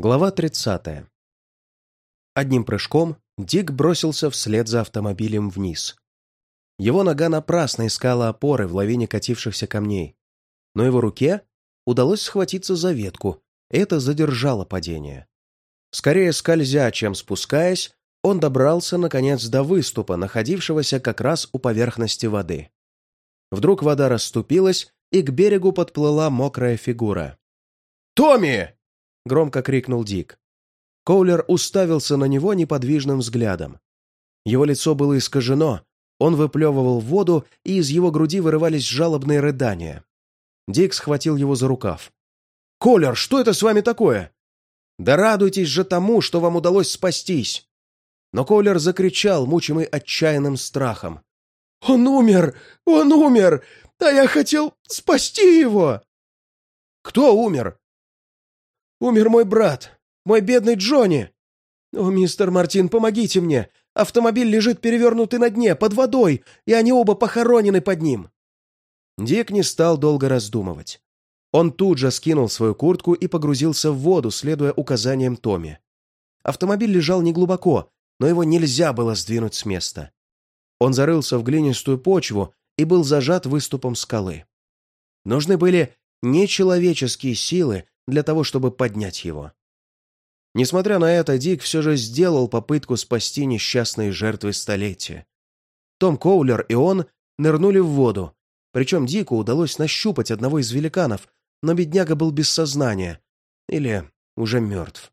Глава 30. Одним прыжком Дик бросился вслед за автомобилем вниз. Его нога напрасно искала опоры в лавине катившихся камней, но его руке удалось схватиться за ветку, это задержало падение. Скорее скользя, чем спускаясь, он добрался, наконец, до выступа, находившегося как раз у поверхности воды. Вдруг вода расступилась, и к берегу подплыла мокрая фигура. «Томми!» Громко крикнул Дик. Коулер уставился на него неподвижным взглядом. Его лицо было искажено, он выплевывал воду, и из его груди вырывались жалобные рыдания. Дик схватил его за рукав. «Колер, что это с вами такое?» «Да радуйтесь же тому, что вам удалось спастись!» Но Коулер закричал, мучимый отчаянным страхом. «Он умер! Он умер! А я хотел спасти его!» «Кто умер?» Умер мой брат, мой бедный Джонни. О, мистер Мартин, помогите мне. Автомобиль лежит перевернутый на дне, под водой, и они оба похоронены под ним». Дик не стал долго раздумывать. Он тут же скинул свою куртку и погрузился в воду, следуя указаниям Томми. Автомобиль лежал неглубоко, но его нельзя было сдвинуть с места. Он зарылся в глинистую почву и был зажат выступом скалы. Нужны были нечеловеческие силы, для того, чтобы поднять его. Несмотря на это, Дик все же сделал попытку спасти несчастные жертвы столетия. Том Коулер и он нырнули в воду, причем Дику удалось нащупать одного из великанов, но бедняга был без сознания или уже мертв.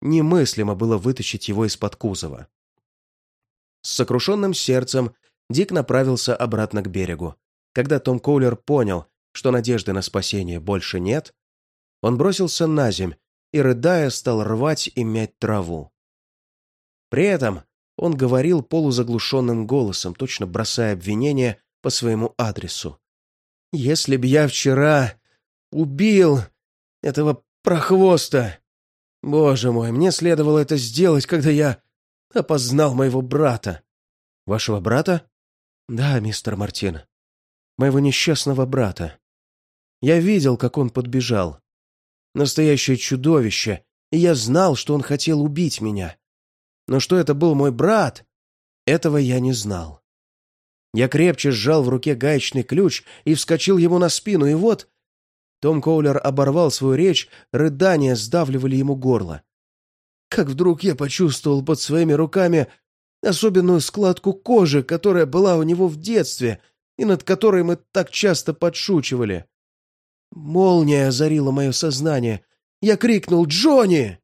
Немыслимо было вытащить его из-под кузова. С сокрушенным сердцем Дик направился обратно к берегу. Когда Том Коулер понял, что надежды на спасение больше нет, он бросился на земь и, рыдая, стал рвать и мять траву. При этом он говорил полузаглушенным голосом, точно бросая обвинения по своему адресу. «Если б я вчера убил этого прохвоста, боже мой, мне следовало это сделать, когда я опознал моего брата». «Вашего брата?» «Да, мистер Мартин. Моего несчастного брата. Я видел, как он подбежал. Настоящее чудовище, и я знал, что он хотел убить меня. Но что это был мой брат, этого я не знал. Я крепче сжал в руке гаечный ключ и вскочил ему на спину, и вот... Том Коулер оборвал свою речь, рыдания сдавливали ему горло. Как вдруг я почувствовал под своими руками особенную складку кожи, которая была у него в детстве и над которой мы так часто подшучивали. Молния озарила мое сознание. Я крикнул «Джонни!».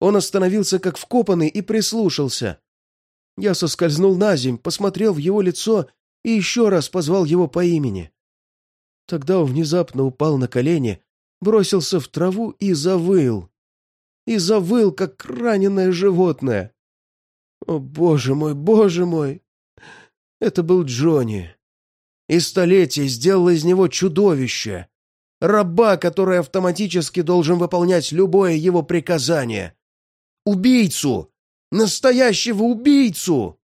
Он остановился как вкопанный и прислушался. Я соскользнул на земь, посмотрел в его лицо и еще раз позвал его по имени. Тогда он внезапно упал на колени, бросился в траву и завыл. И завыл, как раненое животное. О, боже мой, боже мой! Это был Джонни. И столетие сделало из него чудовище раба, который автоматически должен выполнять любое его приказание. Убийцу! Настоящего убийцу!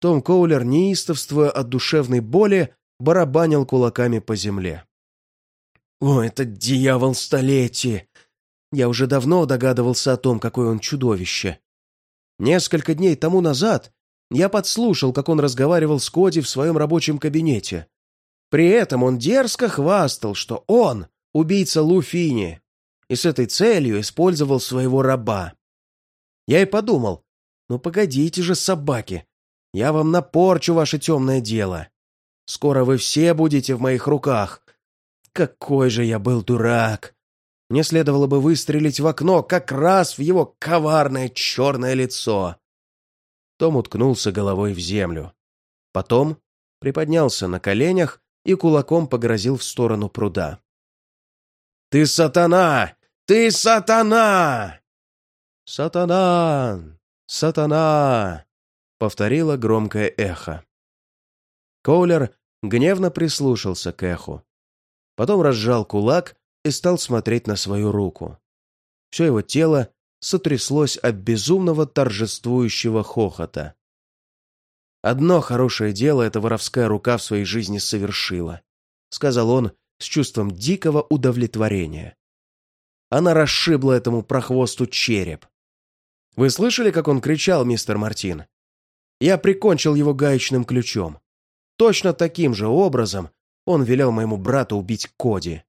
Том Коулер, неистовствуя от душевной боли, барабанил кулаками по земле. «О, этот дьявол столетия! Я уже давно догадывался о том, какое он чудовище. Несколько дней тому назад я подслушал, как он разговаривал с Коди в своем рабочем кабинете. При этом он дерзко хвастал, что он убийца Луфини, и с этой целью использовал своего раба. Я и подумал, ну погодите же, собаки, я вам напорчу ваше темное дело. Скоро вы все будете в моих руках. Какой же я был дурак! Мне следовало бы выстрелить в окно как раз в его коварное черное лицо. Том уткнулся головой в землю. Потом приподнялся на коленях и кулаком погрозил в сторону пруда. «Ты сатана! Ты сатана!» «Сатана! Сатана!» — повторило громкое эхо. Коулер гневно прислушался к эху. Потом разжал кулак и стал смотреть на свою руку. Все его тело сотряслось от безумного торжествующего хохота. Одно хорошее дело эта воровская рука в своей жизни совершила, сказал он с чувством дикого удовлетворения. она расшибла этому прохвосту череп. Вы слышали, как он кричал, мистер Мартин? Я прикончил его гаечным ключом. Точно таким же образом он велел моему брату убить Коди.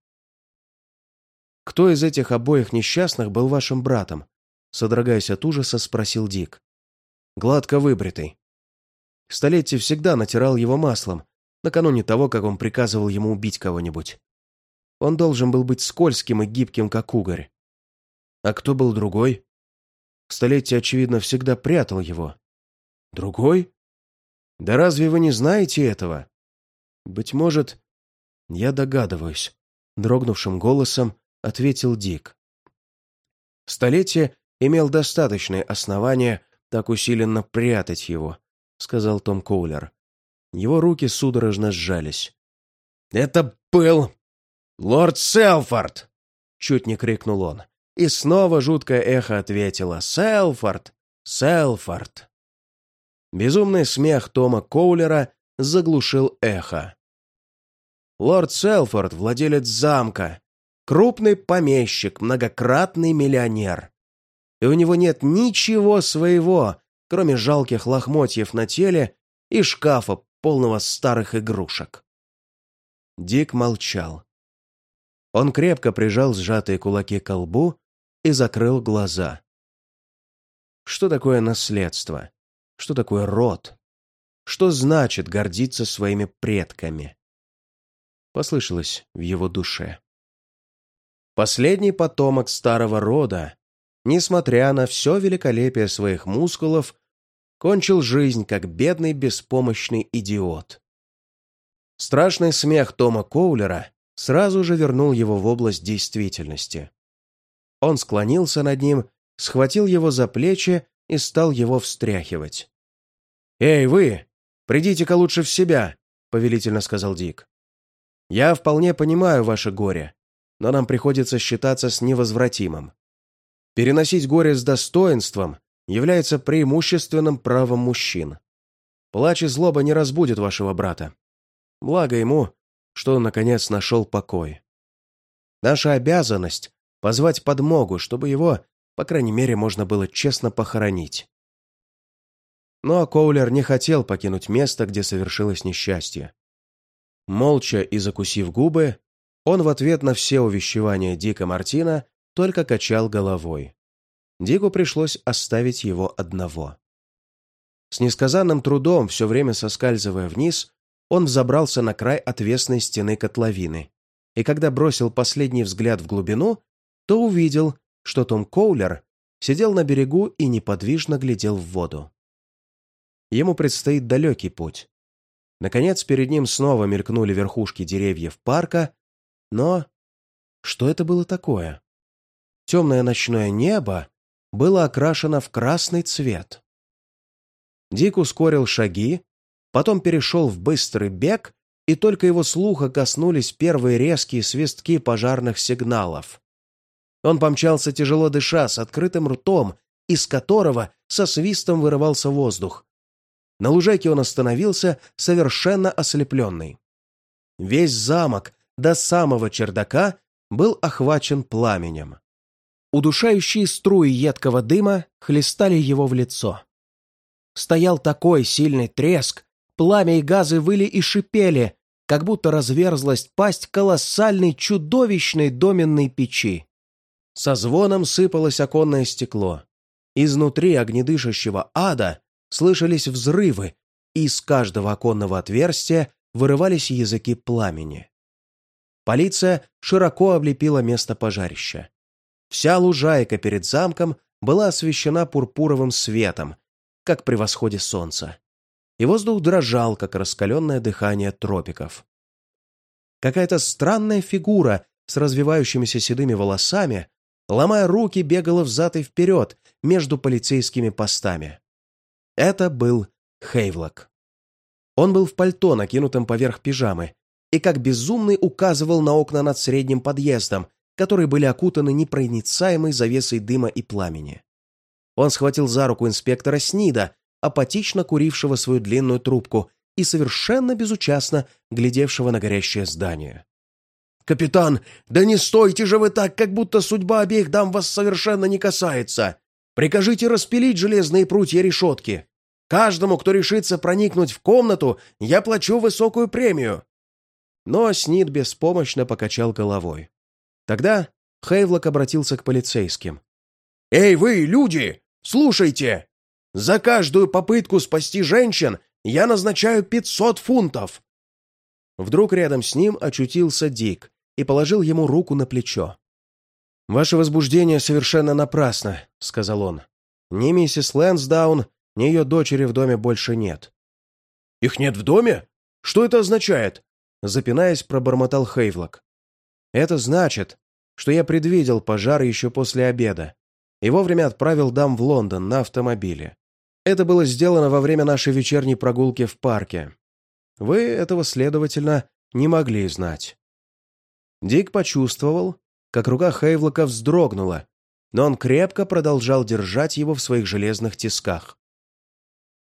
«Кто из этих обоих несчастных был вашим братом?» Содрогаясь от ужаса, спросил Дик. «Гладко выбритый. Столетие всегда натирал его маслом, накануне того, как он приказывал ему убить кого-нибудь. Он должен был быть скользким и гибким, как угорь. А кто был другой? Столетие, очевидно, всегда прятал его. Другой? Да разве вы не знаете этого? Быть может, я догадываюсь, дрогнувшим голосом ответил Дик. Столетие имел достаточные основания так усиленно прятать его, сказал Том Коулер. Его руки судорожно сжались. «Это был лорд Селфорд!» Чуть не крикнул он. И снова жуткое эхо ответило «Селфорд! Селфорд!» Безумный смех Тома Коулера заглушил эхо. Лорд Селфорд, владелец замка, крупный помещик, многократный миллионер. И у него нет ничего своего, кроме жалких лохмотьев на теле и шкафа, полного старых игрушек. Дик молчал. Он крепко прижал сжатые кулаки к лбу и закрыл глаза. Что такое наследство? Что такое род? Что значит гордиться своими предками? Послышалось в его душе. Последний потомок старого рода, несмотря на все великолепие своих мускулов, кончил жизнь как бедный беспомощный идиот. Страшный смех Тома Коулера сразу же вернул его в область действительности. Он склонился над ним, схватил его за плечи и стал его встряхивать. «Эй, вы! Придите-ка лучше в себя!» — повелительно сказал Дик. «Я вполне понимаю ваше горе, но нам приходится считаться с невозвратимым. Переносить горе с достоинством является преимущественным правом мужчин. Плач и злоба не разбудят вашего брата. Благо ему, что он, наконец, нашел покой. Наша обязанность — позвать подмогу, чтобы его, по крайней мере, можно было честно похоронить. Но Коулер не хотел покинуть место, где совершилось несчастье. Молча и закусив губы, он в ответ на все увещевания Дика Мартина только качал головой. Дику пришлось оставить его одного. С несказанным трудом, все время соскальзывая вниз, он взобрался на край отвесной стены котловины, и когда бросил последний взгляд в глубину, то увидел, что Том Коулер сидел на берегу и неподвижно глядел в воду. Ему предстоит далекий путь. Наконец, перед ним снова мелькнули верхушки деревьев парка, но... Что это было такое? Темное ночное небо было окрашено в красный цвет. Дик ускорил шаги, потом перешел в быстрый бег, и только его слуха коснулись первые резкие свистки пожарных сигналов. Он помчался тяжело дыша, с открытым ртом, из которого со свистом вырывался воздух. На лужайке он остановился, совершенно ослепленный. Весь замок до самого чердака был охвачен пламенем. Удушающие струи едкого дыма хлестали его в лицо. Стоял такой сильный треск, пламя и газы выли и шипели, как будто разверзлась пасть колоссальной чудовищной доменной печи. Со звоном сыпалось оконное стекло. Изнутри огнедышащего ада слышались взрывы, и из каждого оконного отверстия вырывались языки пламени. Полиция широко облепила место пожарища. Вся лужайка перед замком была освещена пурпуровым светом, как при восходе солнца. И воздух дрожал, как раскаленное дыхание тропиков. Какая-то странная фигура с развивающимися седыми волосами, ломая руки, бегала взад и вперед между полицейскими постами. Это был Хейвлок. Он был в пальто, накинутом поверх пижамы, и как безумный указывал на окна над средним подъездом, которые были окутаны непроницаемой завесой дыма и пламени. Он схватил за руку инспектора Снида, апатично курившего свою длинную трубку и совершенно безучастно глядевшего на горящее здание. «Капитан, да не стойте же вы так, как будто судьба обеих дам вас совершенно не касается! Прикажите распилить железные прутья решетки! Каждому, кто решится проникнуть в комнату, я плачу высокую премию!» Но Снит беспомощно покачал головой. Тогда Хейвлок обратился к полицейским. «Эй, вы, люди! Слушайте! За каждую попытку спасти женщин я назначаю пятьсот фунтов!» Вдруг рядом с ним очутился Дик и положил ему руку на плечо. «Ваше возбуждение совершенно напрасно», — сказал он. «Ни миссис Лэнсдаун, ни ее дочери в доме больше нет». «Их нет в доме? Что это означает?» Запинаясь, пробормотал Хейвлок. «Это значит, что я предвидел пожар еще после обеда и вовремя отправил дам в Лондон на автомобиле. Это было сделано во время нашей вечерней прогулки в парке. Вы этого, следовательно, не могли знать». Дик почувствовал, как рука Хейвлока вздрогнула, но он крепко продолжал держать его в своих железных тисках.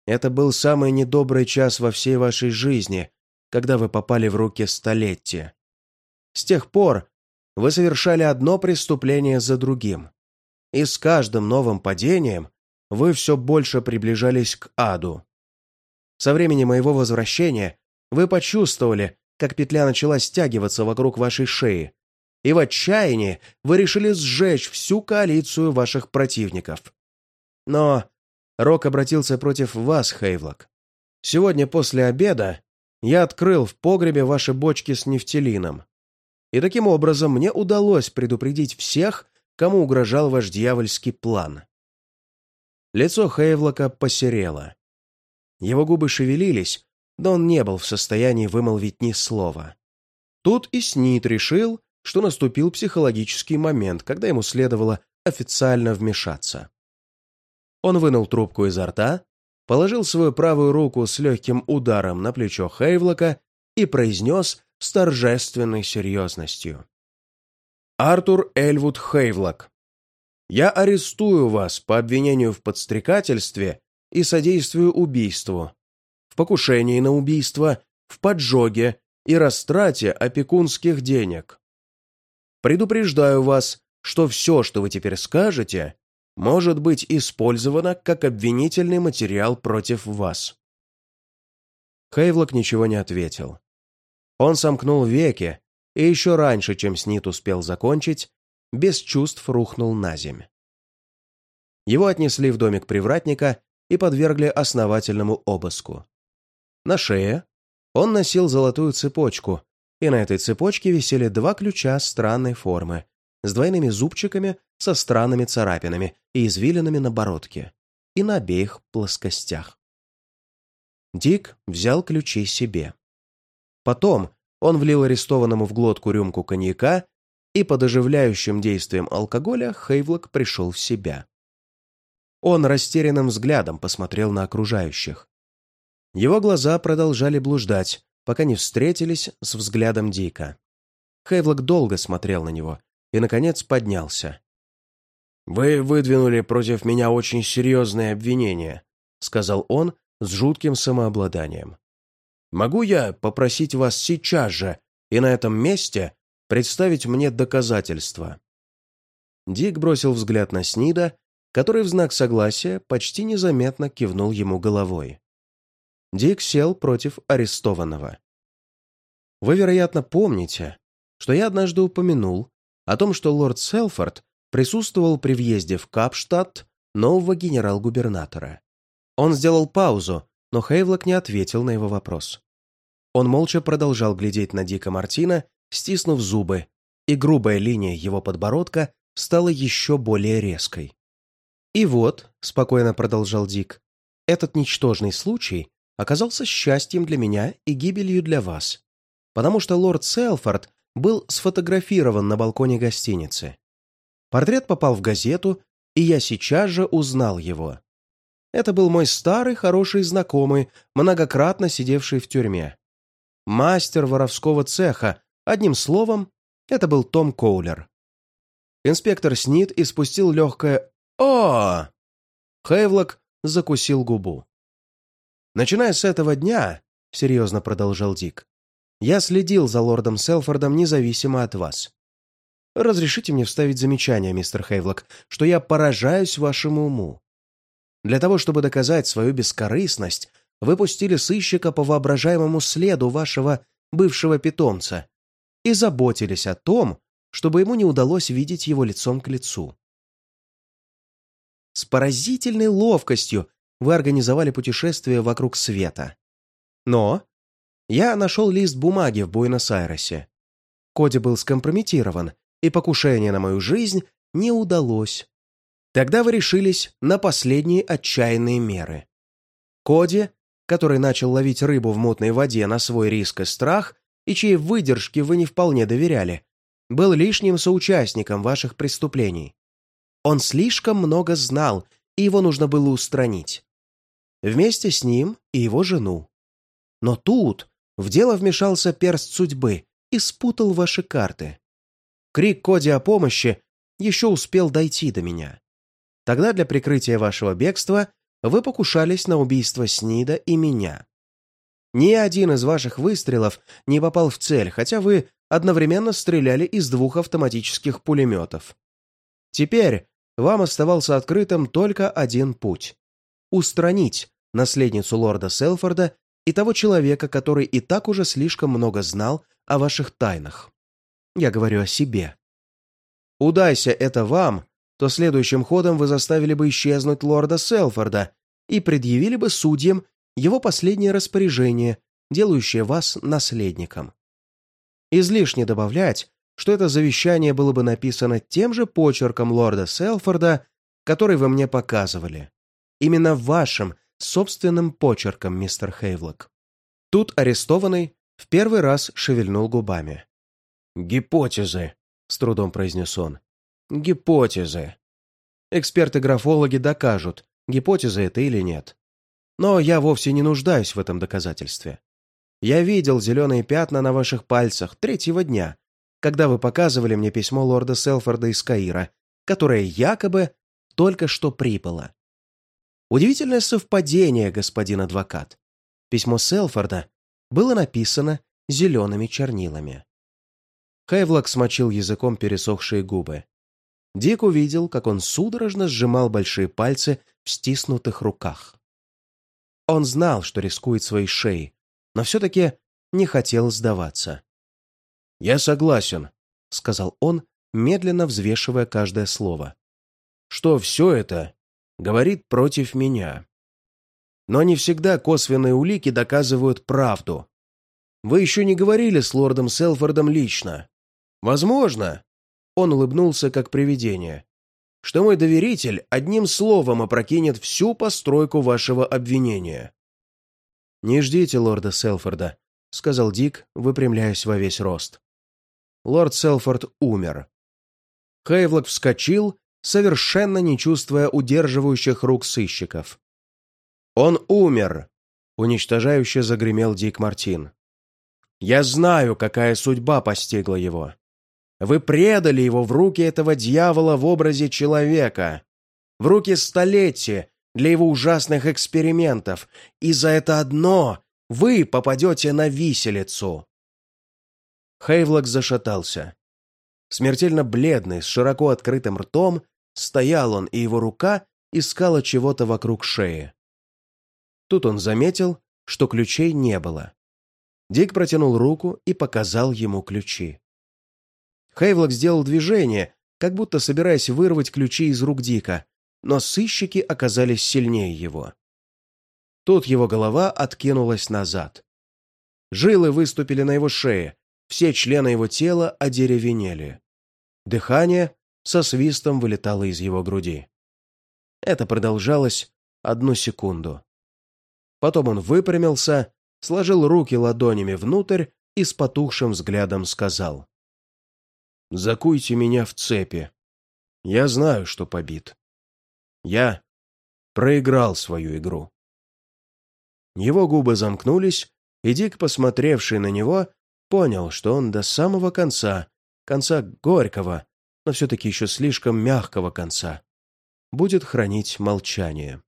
«Это был самый недобрый час во всей вашей жизни, когда вы попали в руки столетия. С тех пор вы совершали одно преступление за другим, и с каждым новым падением вы все больше приближались к аду. Со времени моего возвращения вы почувствовали, как петля начала стягиваться вокруг вашей шеи, и в отчаянии вы решили сжечь всю коалицию ваших противников. Но Рок обратился против вас, Хейвлок. Сегодня после обеда я открыл в погребе ваши бочки с нефтелином. И таким образом мне удалось предупредить всех, кому угрожал ваш дьявольский план. Лицо Хейвлока посерело. Его губы шевелились, но он не был в состоянии вымолвить ни слова. Тут и Снит решил, что наступил психологический момент, когда ему следовало официально вмешаться. Он вынул трубку изо рта, положил свою правую руку с легким ударом на плечо Хейвлока и произнес с торжественной серьезностью. «Артур Эльвуд Хейвлок, я арестую вас по обвинению в подстрекательстве и содействию убийству, в покушении на убийство, в поджоге и растрате опекунских денег. Предупреждаю вас, что все, что вы теперь скажете, может быть использовано как обвинительный материал против вас». Хейвлок ничего не ответил. Он сомкнул веки, и еще раньше, чем Снит успел закончить, без чувств рухнул на земь. Его отнесли в домик привратника и подвергли основательному обыску. На шее он носил золотую цепочку, и на этой цепочке висели два ключа странной формы, с двойными зубчиками, со странными царапинами и извилинами на бородке, и на обеих плоскостях. Дик взял ключи себе. Потом он влил арестованному в глотку рюмку коньяка, и под оживляющим действием алкоголя Хейвлок пришел в себя. Он растерянным взглядом посмотрел на окружающих. Его глаза продолжали блуждать, пока не встретились с взглядом Дика. Хейвлок долго смотрел на него и, наконец, поднялся. «Вы выдвинули против меня очень серьезные обвинения», — сказал он с жутким самообладанием. «Могу я попросить вас сейчас же и на этом месте представить мне доказательства?» Дик бросил взгляд на Снида, который в знак согласия почти незаметно кивнул ему головой. Дик сел против арестованного. «Вы, вероятно, помните, что я однажды упомянул о том, что лорд Селфорд присутствовал при въезде в Капштадт нового генерал-губернатора. Он сделал паузу, но Хейвлок не ответил на его вопрос. Он молча продолжал глядеть на Дика Мартина, стиснув зубы, и грубая линия его подбородка стала еще более резкой. «И вот», — спокойно продолжал Дик, — «этот ничтожный случай оказался счастьем для меня и гибелью для вас, потому что лорд Селфорд был сфотографирован на балконе гостиницы. Портрет попал в газету, и я сейчас же узнал его. Это был мой старый хороший знакомый, многократно сидевший в тюрьме. Мастер воровского цеха, одним словом, это был Том Коулер. Инспектор Снит испустил легкое «О!». Хейвлок закусил губу. «Начиная с этого дня», — серьезно продолжал Дик, Я следил за лордом Селфордом независимо от вас. Разрешите мне вставить замечание, мистер Хейвлок, что я поражаюсь вашему уму. Для того, чтобы доказать свою бескорыстность, вы пустили сыщика по воображаемому следу вашего бывшего питомца и заботились о том, чтобы ему не удалось видеть его лицом к лицу. С поразительной ловкостью вы организовали путешествие вокруг света. Но я нашел лист бумаги в Буэнос-Айресе. Коди был скомпрометирован, и покушение на мою жизнь не удалось. Тогда вы решились на последние отчаянные меры. Коди, который начал ловить рыбу в мутной воде на свой риск и страх, и чьей выдержке вы не вполне доверяли, был лишним соучастником ваших преступлений. Он слишком много знал, и его нужно было устранить. Вместе с ним и его жену. Но тут в дело вмешался перст судьбы и спутал ваши карты. Крик Коди о помощи еще успел дойти до меня. Тогда для прикрытия вашего бегства вы покушались на убийство Снида и меня. Ни один из ваших выстрелов не попал в цель, хотя вы одновременно стреляли из двух автоматических пулеметов. Теперь вам оставался открытым только один путь — устранить наследницу лорда Селфорда и того человека, который и так уже слишком много знал о ваших тайнах. Я говорю о себе. Удайся это вам, то следующим ходом вы заставили бы исчезнуть лорда Селфорда и предъявили бы судьям его последнее распоряжение, делающее вас наследником. Излишне добавлять, что это завещание было бы написано тем же почерком лорда Селфорда, который вы мне показывали. Именно вашим собственным почерком, мистер Хейвлок. Тут арестованный в первый раз шевельнул губами. «Гипотезы», — с трудом произнес он. «Гипотезы. Эксперты-графологи докажут, гипотеза это или нет. Но я вовсе не нуждаюсь в этом доказательстве. Я видел зеленые пятна на ваших пальцах третьего дня, когда вы показывали мне письмо лорда Селфорда из Каира, которое якобы только что прибыло. Удивительное совпадение, господин адвокат. Письмо Селфорда было написано зелеными чернилами. Хейвлок смочил языком пересохшие губы. Дик увидел, как он судорожно сжимал большие пальцы в стиснутых руках. Он знал, что рискует своей шеей, но все-таки не хотел сдаваться. «Я согласен», — сказал он, медленно взвешивая каждое слово. «Что все это говорит против меня. Но не всегда косвенные улики доказывают правду. Вы еще не говорили с лордом Селфордом лично. Возможно, он улыбнулся как привидение, что мой доверитель одним словом опрокинет всю постройку вашего обвинения. «Не ждите лорда Селфорда», — сказал Дик, выпрямляясь во весь рост. Лорд Селфорд умер. Хейвлок вскочил, совершенно не чувствуя удерживающих рук сыщиков. «Он умер!» — уничтожающе загремел Дик Мартин. «Я знаю, какая судьба постигла его. Вы предали его в руки этого дьявола в образе человека, в руки столетия, для его ужасных экспериментов, и за это одно вы попадете на виселицу. Хейвлок зашатался. Смертельно бледный, с широко открытым ртом, стоял он, и его рука искала чего-то вокруг шеи. Тут он заметил, что ключей не было. Дик протянул руку и показал ему ключи. Хейвлок сделал движение, как будто собираясь вырвать ключи из рук Дика, но сыщики оказались сильнее его. Тут его голова откинулась назад. Жилы выступили на его шее, все члены его тела одеревенели. Дыхание со свистом вылетало из его груди. Это продолжалось одну секунду. Потом он выпрямился, сложил руки ладонями внутрь и с потухшим взглядом сказал. «Закуйте меня в цепи. Я знаю, что побит. Я проиграл свою игру. Его губы замкнулись, и Дик, посмотревший на него, понял, что он до самого конца, конца горького, но все-таки еще слишком мягкого конца, будет хранить молчание.